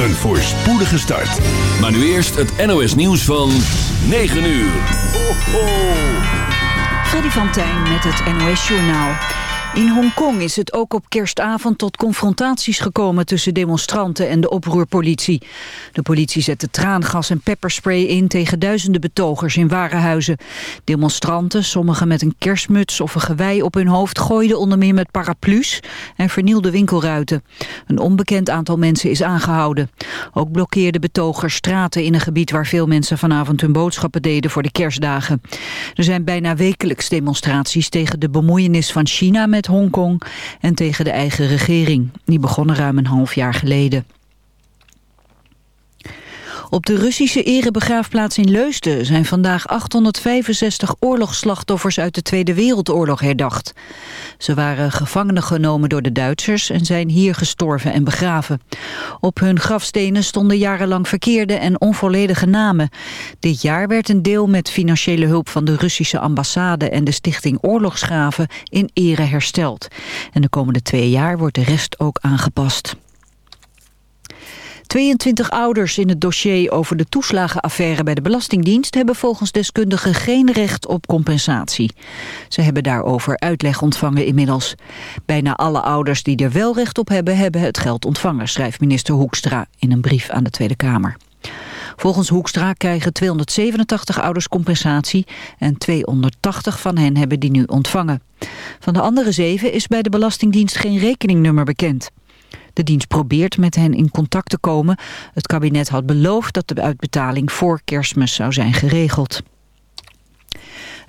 Een voorspoedige start. Maar nu eerst het NOS nieuws van 9 uur. Ho, ho. Freddy van Tijn met het NOS Journaal. In Hongkong is het ook op kerstavond tot confrontaties gekomen tussen demonstranten en de oproerpolitie. De politie zette traangas en pepperspray in tegen duizenden betogers in warenhuizen. Demonstranten, sommigen met een kerstmuts of een gewei op hun hoofd, gooiden onder meer met paraplu's en vernielden winkelruiten. Een onbekend aantal mensen is aangehouden. Ook blokkeerden betogers straten in een gebied waar veel mensen vanavond hun boodschappen deden voor de kerstdagen. Er zijn bijna wekelijks demonstraties tegen de bemoeienis van China met Hongkong en tegen de eigen regering. Die begonnen ruim een half jaar geleden. Op de Russische erebegraafplaats in Leusden zijn vandaag 865 oorlogsslachtoffers uit de Tweede Wereldoorlog herdacht. Ze waren gevangenen genomen door de Duitsers en zijn hier gestorven en begraven. Op hun grafstenen stonden jarenlang verkeerde en onvolledige namen. Dit jaar werd een deel met financiële hulp van de Russische ambassade en de stichting Oorlogsgraven in ere hersteld. En de komende twee jaar wordt de rest ook aangepast. 22 ouders in het dossier over de toeslagenaffaire bij de Belastingdienst hebben volgens deskundigen geen recht op compensatie. Ze hebben daarover uitleg ontvangen inmiddels. Bijna alle ouders die er wel recht op hebben, hebben het geld ontvangen, schrijft minister Hoekstra in een brief aan de Tweede Kamer. Volgens Hoekstra krijgen 287 ouders compensatie en 280 van hen hebben die nu ontvangen. Van de andere zeven is bij de Belastingdienst geen rekeningnummer bekend. De dienst probeert met hen in contact te komen. Het kabinet had beloofd dat de uitbetaling voor kerstmis zou zijn geregeld.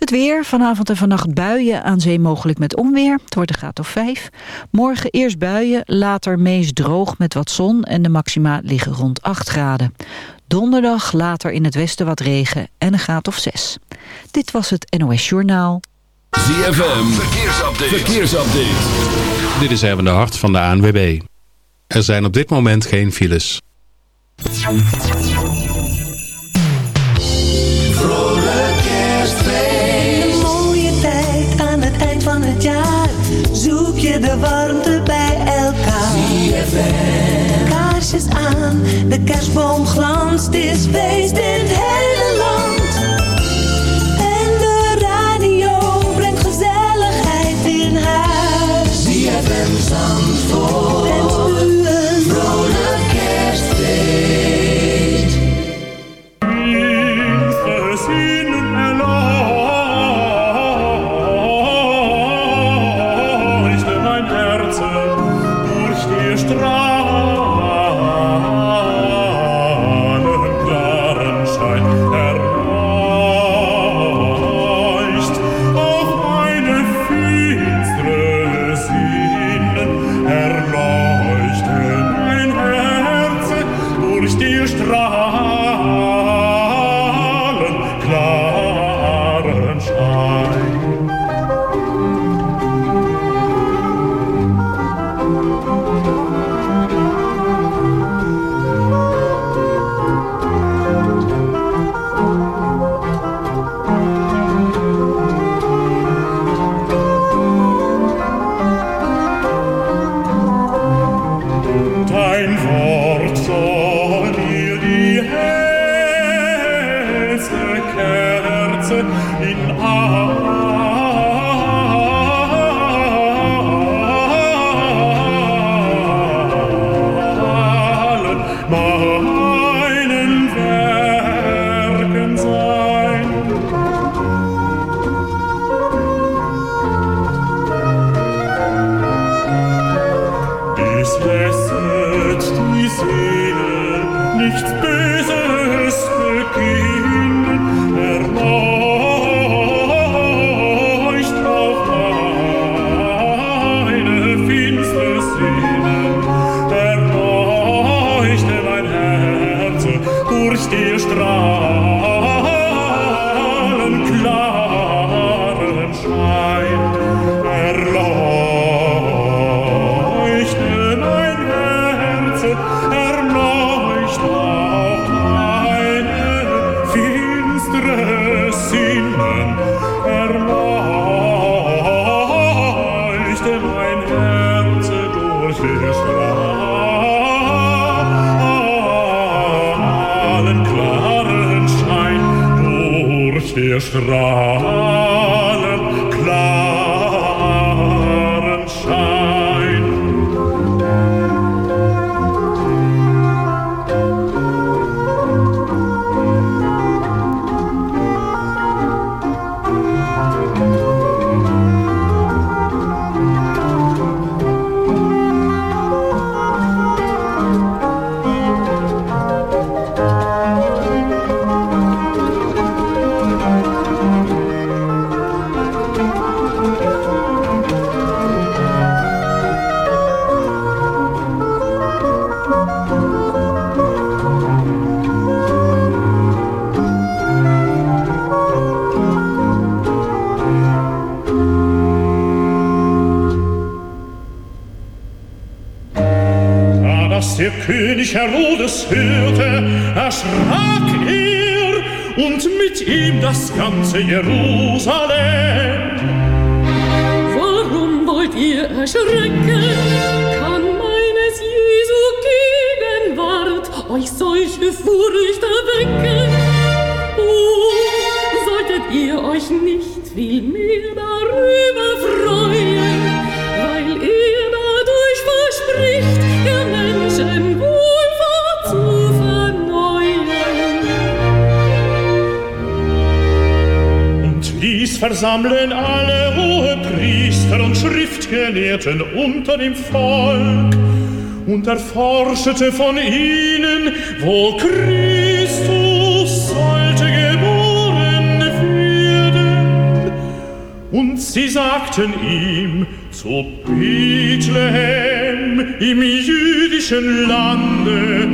Het weer, vanavond en vannacht buien, aan zee mogelijk met onweer. Het wordt een graad of 5. Morgen eerst buien, later meest droog met wat zon... en de maxima liggen rond 8 graden. Donderdag later in het westen wat regen en een graad of 6. Dit was het NOS Journaal. ZFM, verkeersupdate. verkeersupdate. Dit is even de hart van de ANWB. Er zijn op dit moment geen files. Vrolijk kerstfeest. Een mooie tijd aan het eind van het jaar. Zoek je de warmte bij elkaar. ZFM. Kaarsjes aan, de kerstboom glanst. Het is feest in het hele land. En de radio brengt gezelligheid in huis. ZFM Zandvoort. In allen strahl. König Herodes hörte, erschrak er und mit ihm das ganze Jerusalem. Warum wollt ihr erschrecken? Kann meines Jesu Gegenwart euch solche Furcht erwecken? Oh, solltet ihr euch nicht viel mehr darüber versammeln alle Hohepriester und Schriftgelehrten unter dem Volk und erforschete von ihnen, wo Christus sollte geboren werden. Und sie sagten ihm, zu Bethlehem im jüdischen Lande,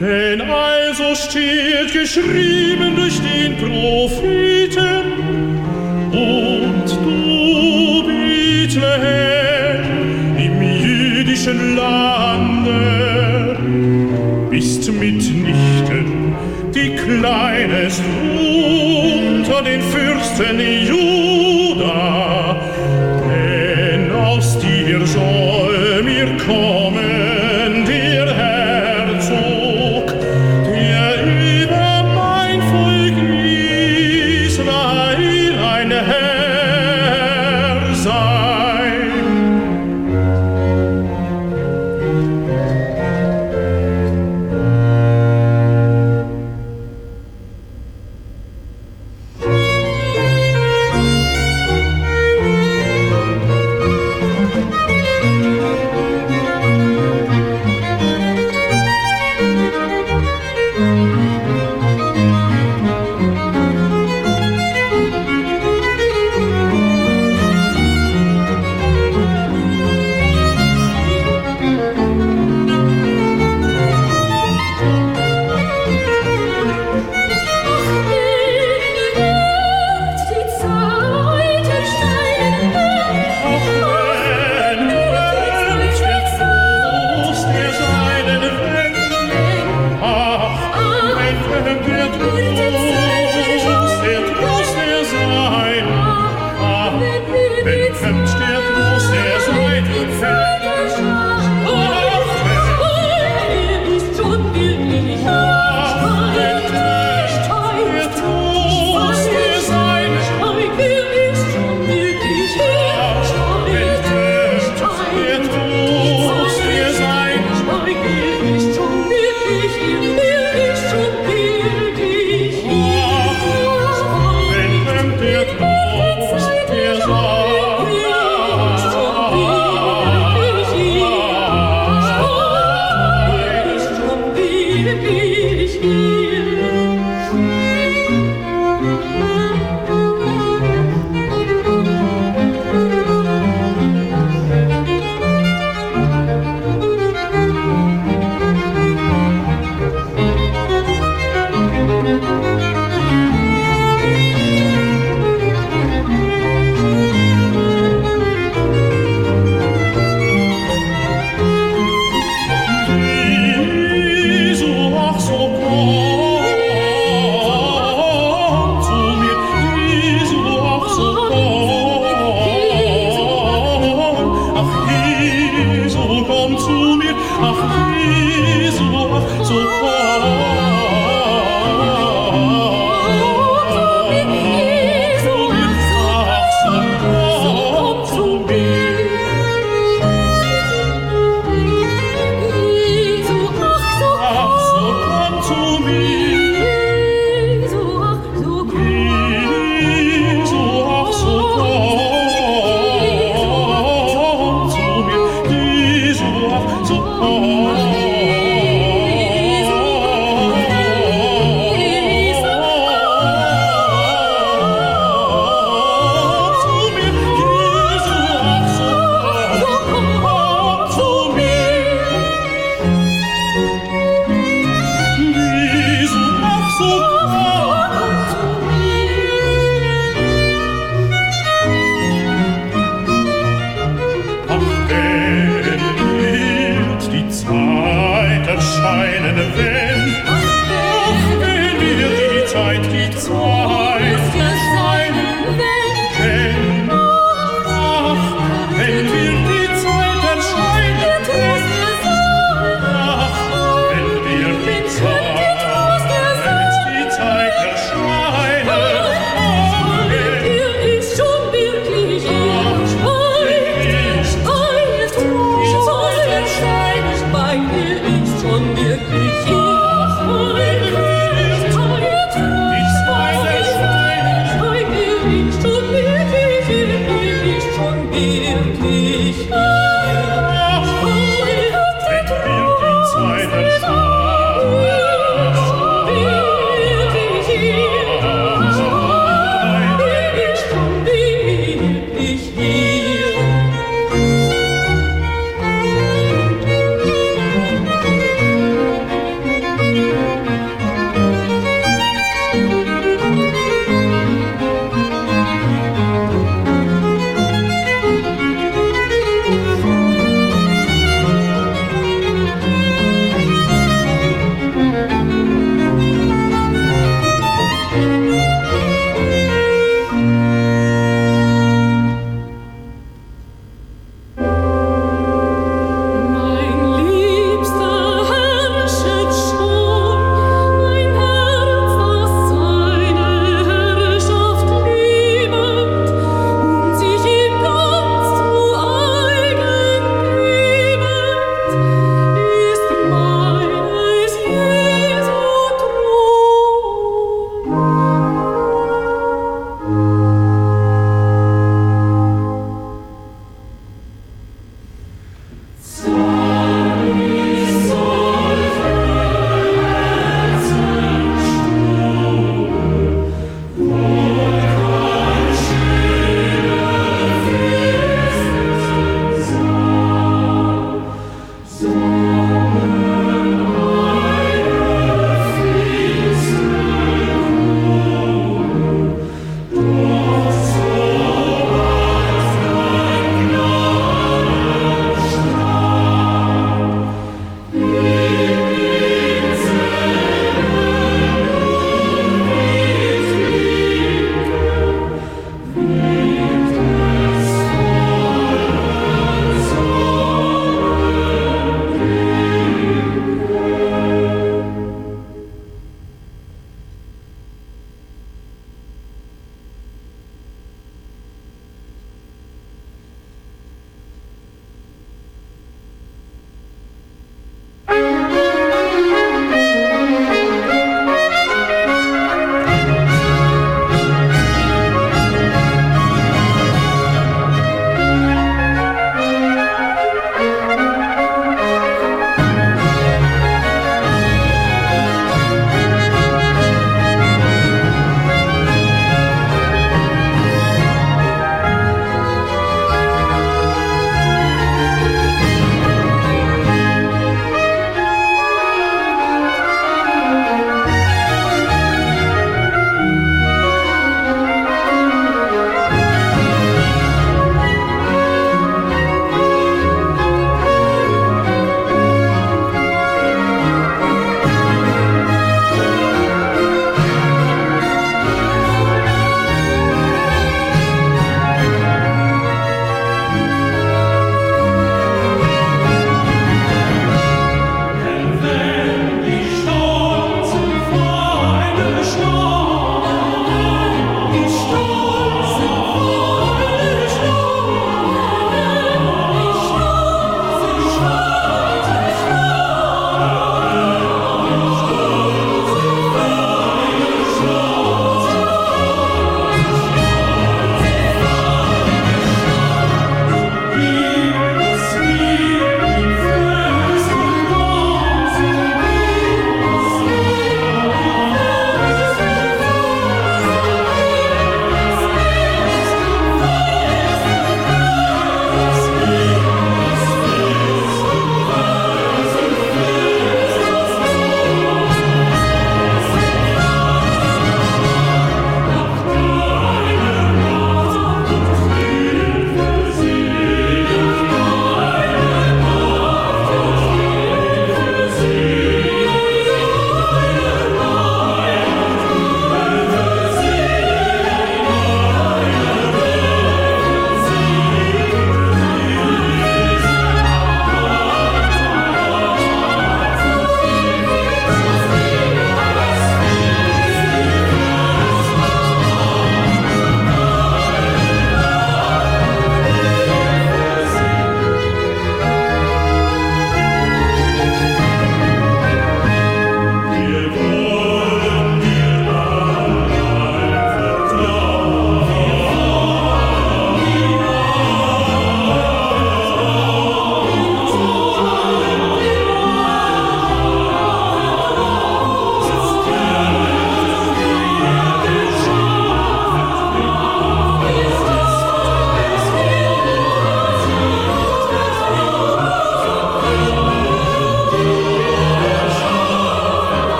denn also steht geschrieben durch den Propheten, jüdischen Lande, bist mitnichten die Kleines unter den Fürsten Juda,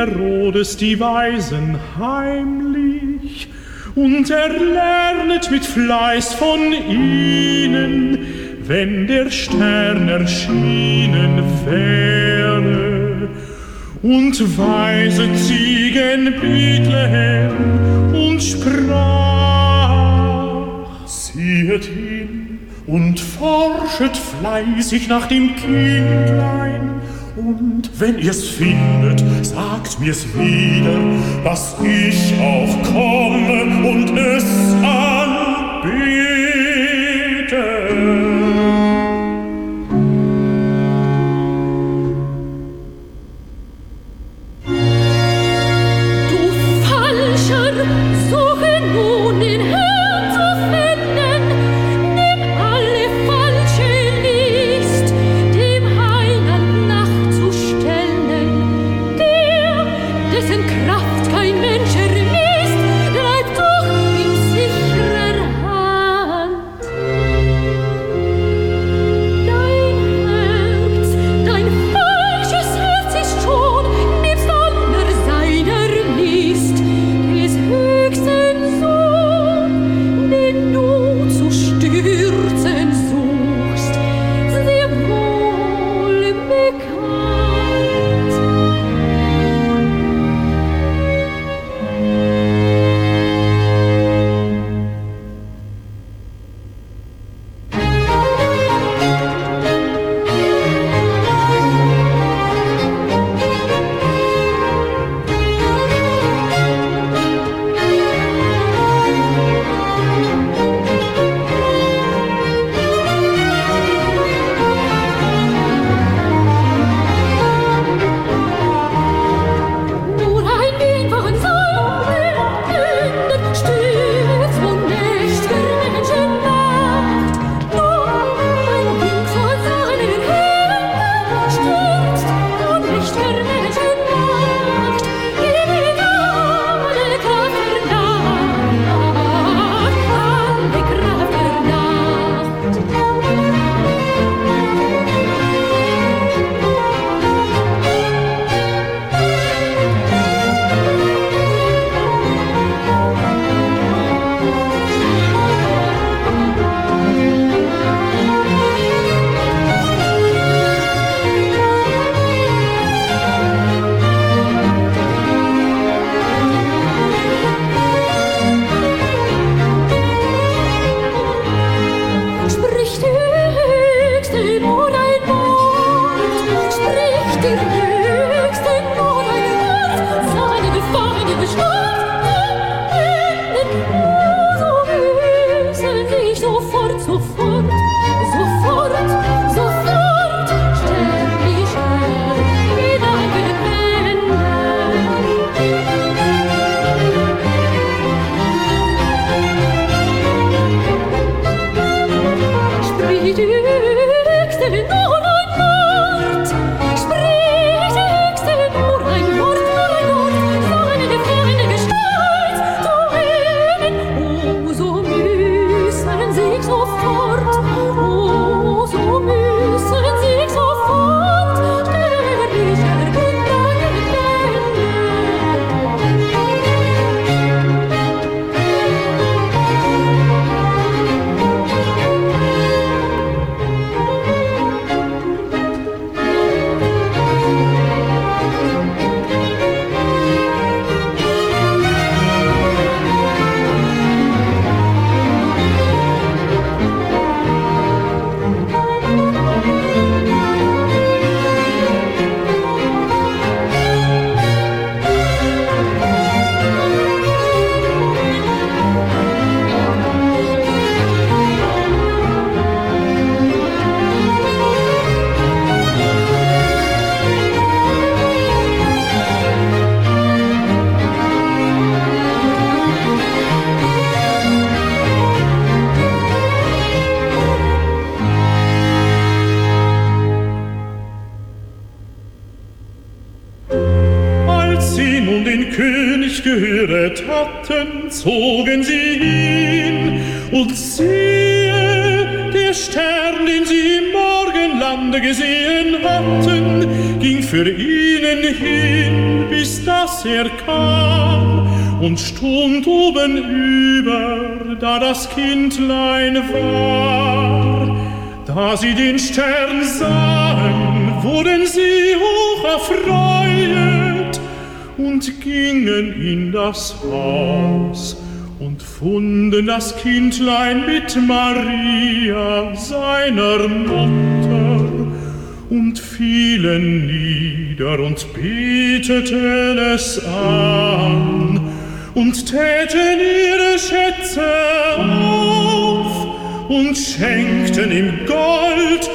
Herodes die Weisen heimlich und erlernet mit Fleiß von ihnen, wenn der Stern erschienen wäre. Und weise sie gen Bethlehem und sprach, Siehet hin und forschet fleißig nach dem Kindlein, Mond. Wenn ihr's findet, sagt mir's wieder, dass ich auch komme und es an. da sie den Stern sahen, wurden sie hoch erfreut und gingen in das Haus und funden das Kindlein mit Maria, seiner Mutter, und fielen nieder und beteten es an und täten ihre Schätze auf. und schenkten im Gold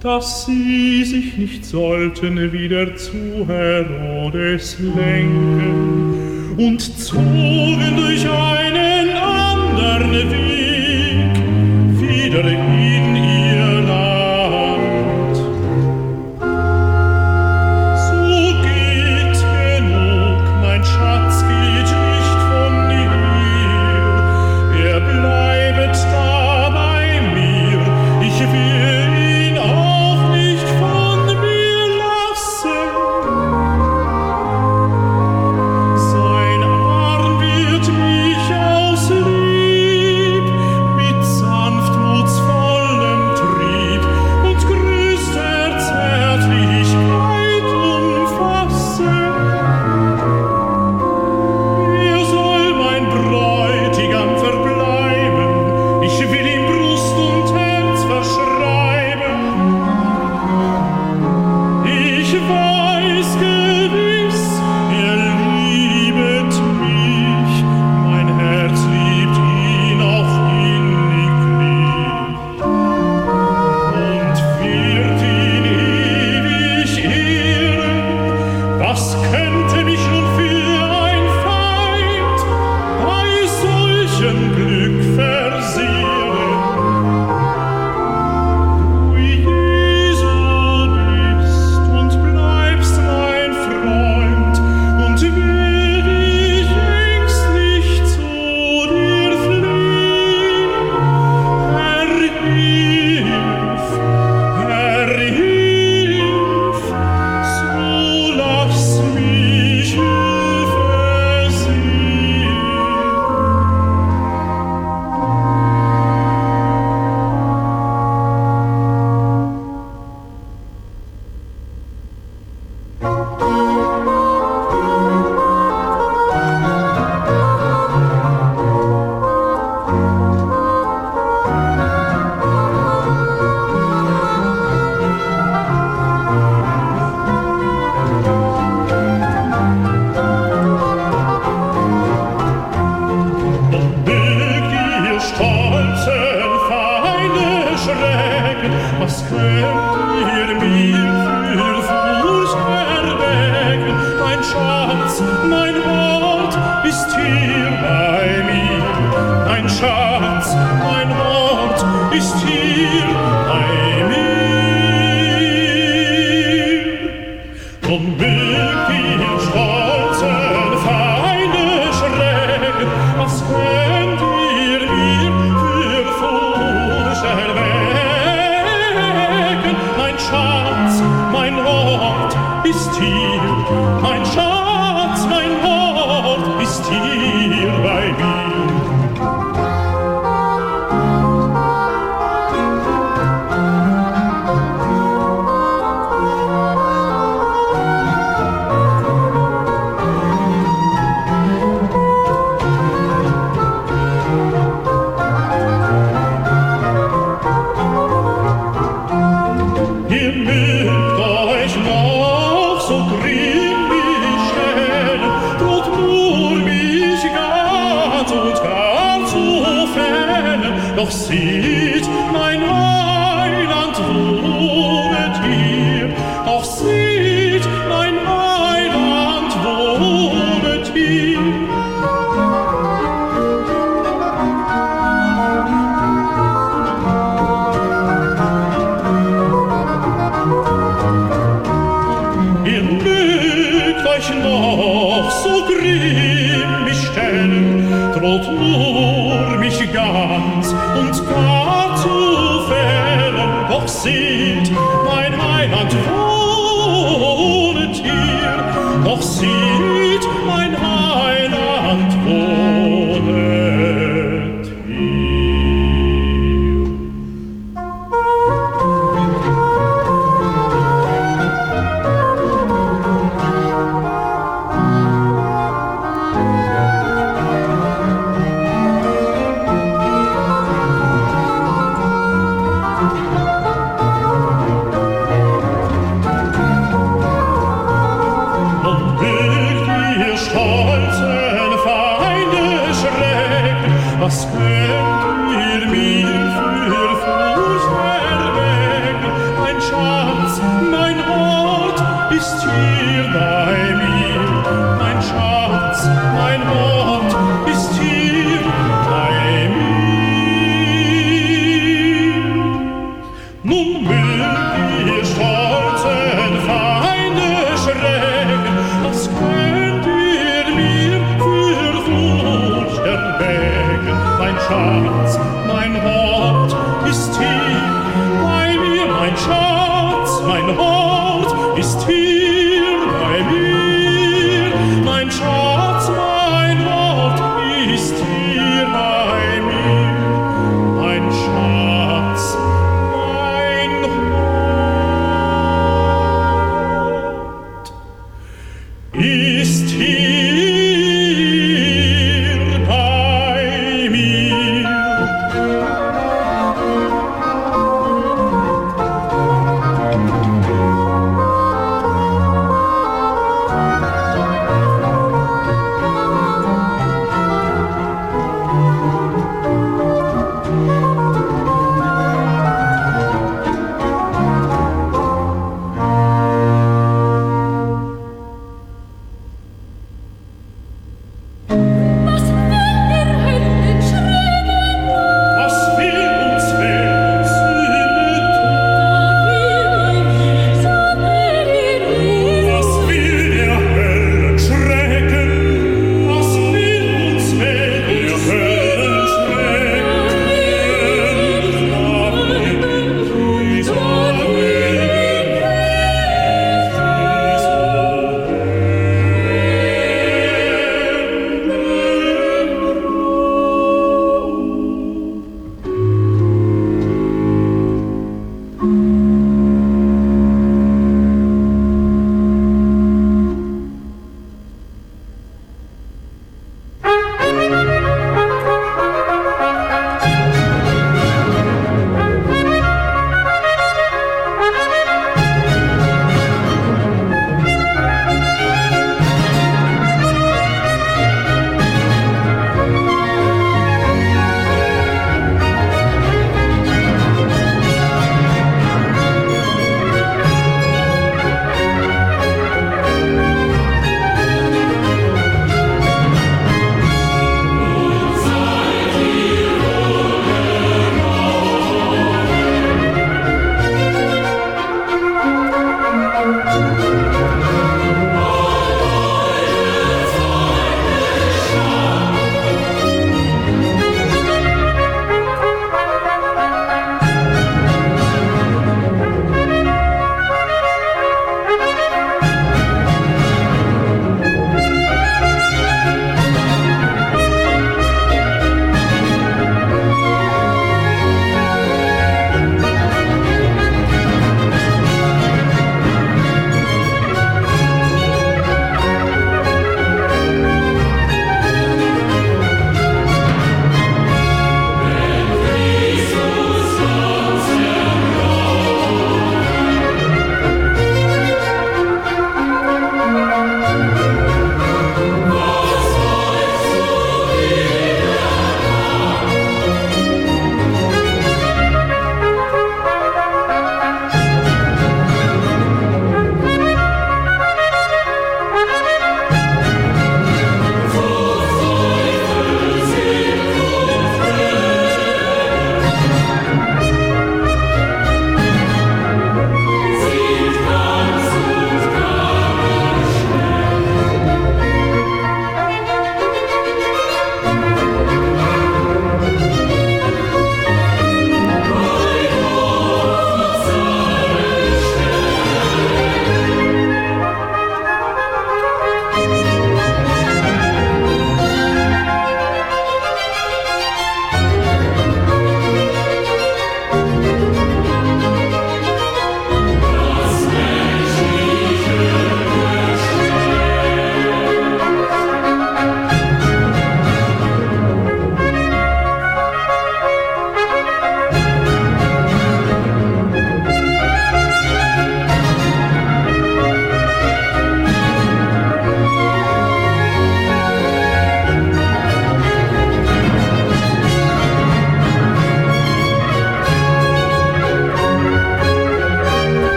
dass sie sich nicht sollten wieder zu Herodes lenken und zogen durch einen anderen Weg.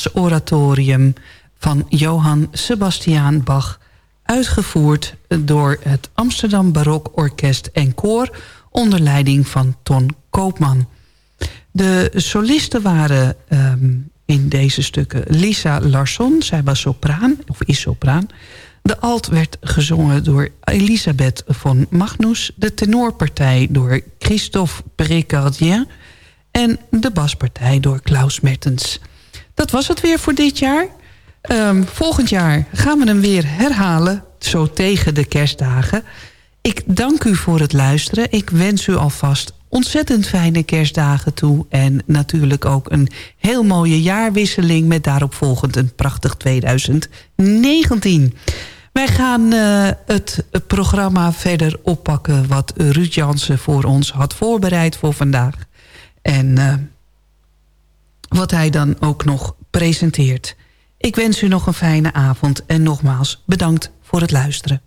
Weihnachtsoratorium van Johann Sebastian Bach... uitgevoerd door het Amsterdam Barok Orkest en Koor... onder leiding van Ton Koopman. De solisten waren um, in deze stukken Lisa Larsson, zij was sopraan, of is sopraan... De alt werd gezongen door Elisabeth von Magnus... de tenorpartij door Christophe Precardien... en de baspartij door Klaus Mertens. Dat was het weer voor dit jaar. Um, volgend jaar gaan we hem weer herhalen, zo tegen de kerstdagen. Ik dank u voor het luisteren. Ik wens u alvast ontzettend fijne kerstdagen toe. En natuurlijk ook een heel mooie jaarwisseling... met daarop volgend een prachtig 2019. Wij gaan uh, het programma verder oppakken... wat Ruud Jansen voor ons had voorbereid voor vandaag. En uh, wat hij dan ook nog presenteert. Ik wens u nog een fijne avond en nogmaals bedankt voor het luisteren.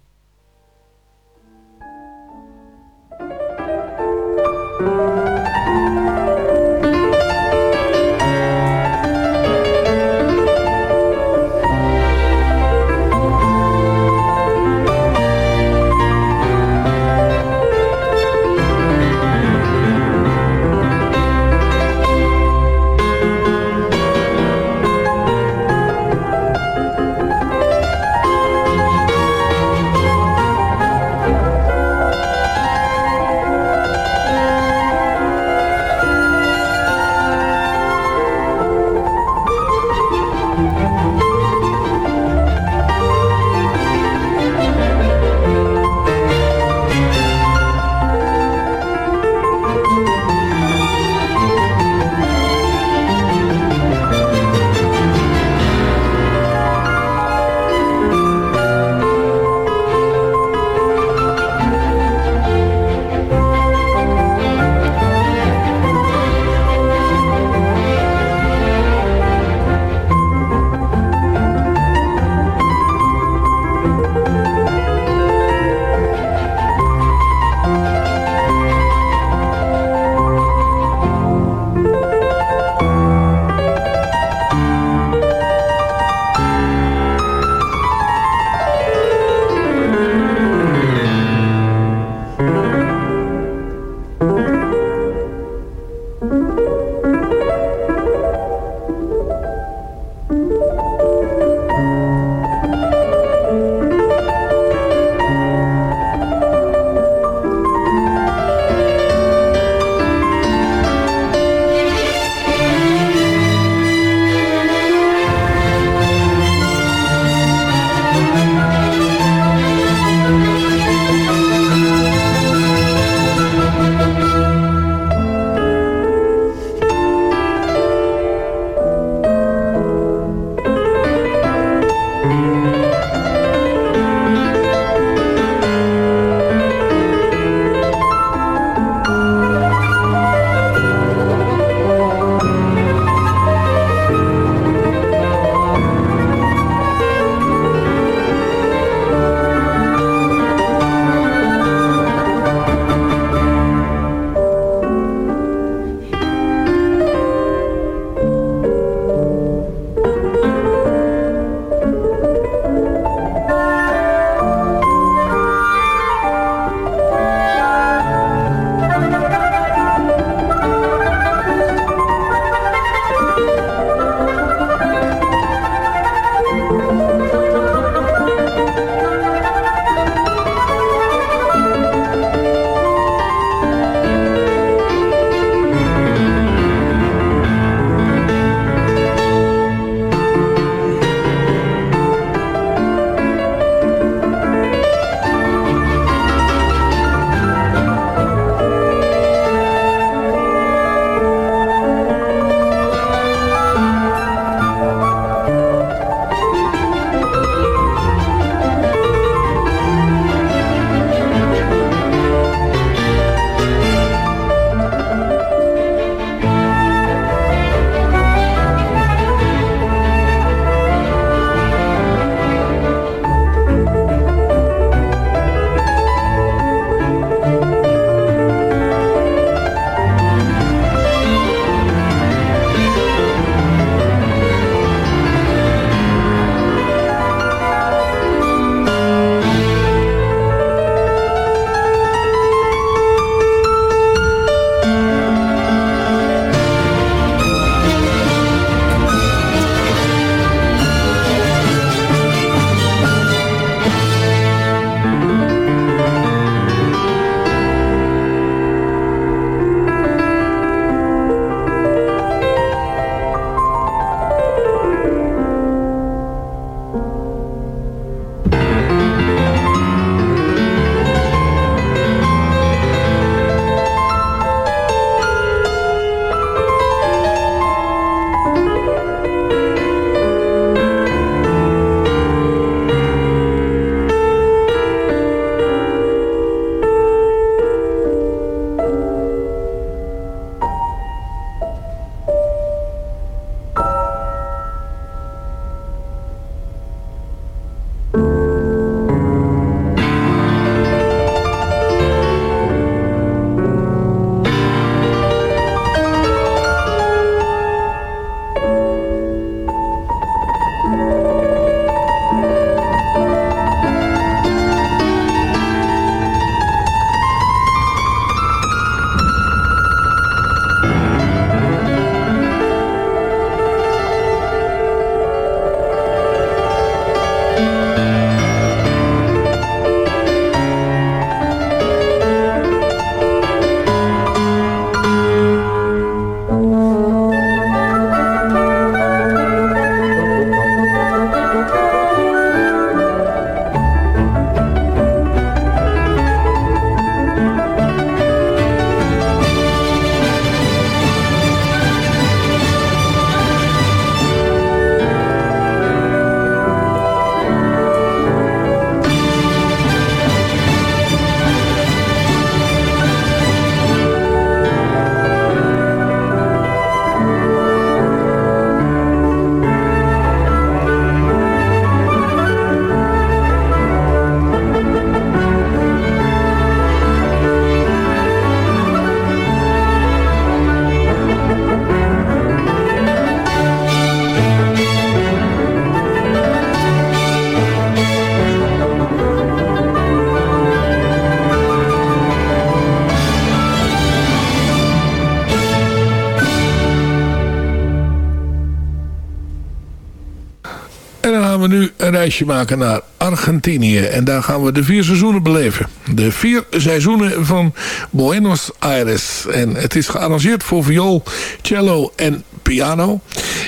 Reisje maken naar Argentinië. En daar gaan we de vier seizoenen beleven. De vier seizoenen van Buenos Aires. En het is gearrangeerd voor viool, cello en piano.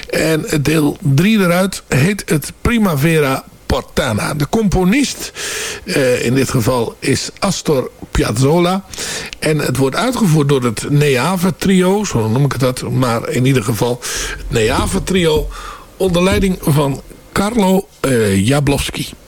En deel 3 eruit heet het Primavera Portana. De componist uh, in dit geval is Astor Piazzolla. En het wordt uitgevoerd door het Neave Trio, zo noem ik het dat. Maar in ieder geval het Neave Trio onder leiding van Carlo uh, Jablowski.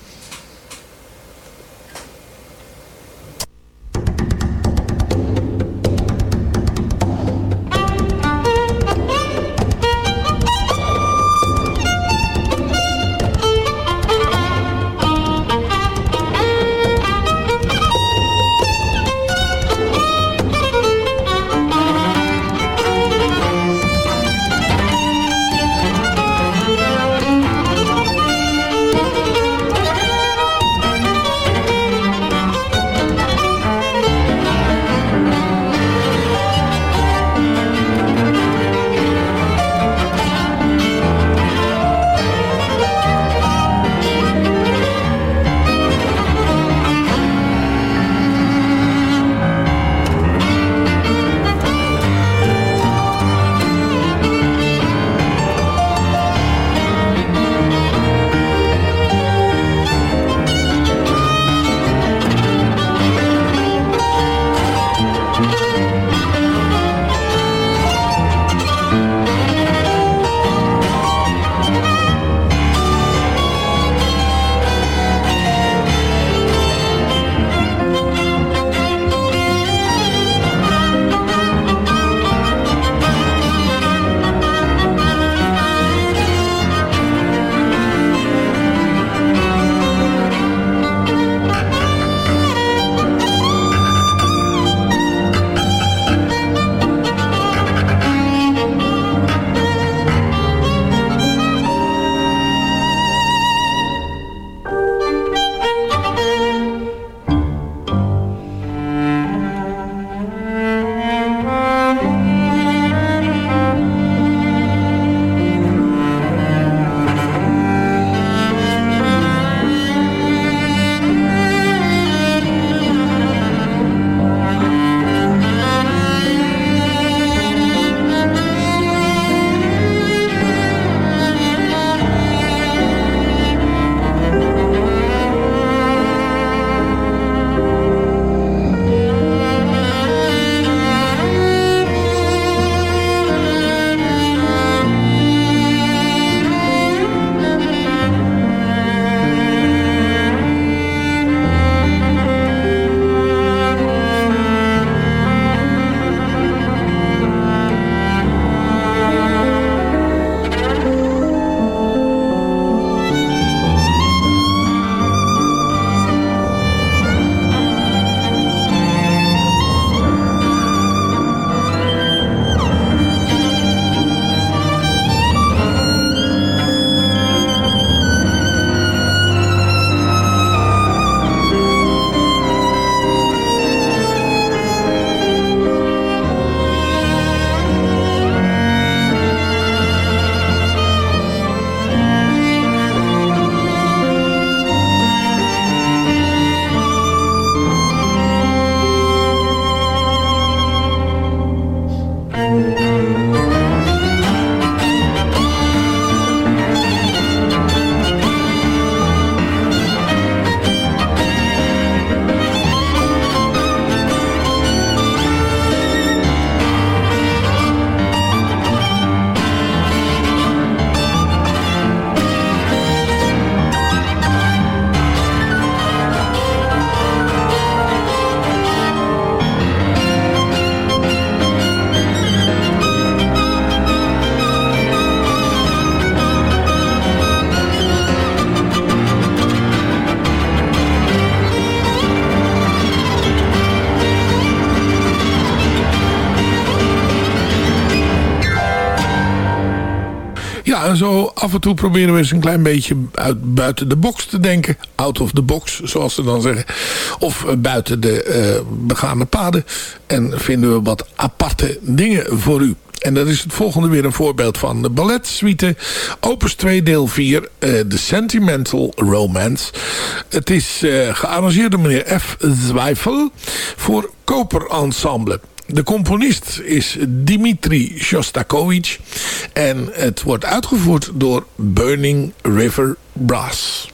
Zo af en toe proberen we eens een klein beetje uit, buiten de box te denken. Out of the box, zoals ze dan zeggen. Of eh, buiten de uh, begane paden. En vinden we wat aparte dingen voor u. En dat is het volgende weer een voorbeeld van de balletsuite. Opus 2 deel 4, uh, The Sentimental Romance. Het is gearrangeerd door meneer F. Zweifel voor Koper Ensemble. De componist is Dimitri Shostakovich. En het wordt uitgevoerd door Burning River Brass.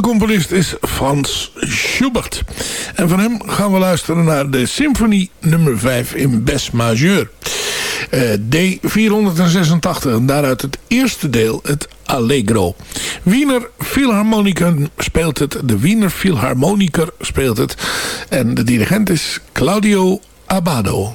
Componist is Frans Schubert. En van hem gaan we luisteren naar de symfonie nummer 5 in Bes Majeur. Uh, D486 en daaruit het eerste deel, het Allegro. Wiener Philharmonicum speelt het, de Wiener Philharmoniker speelt het. En de dirigent is Claudio Abado.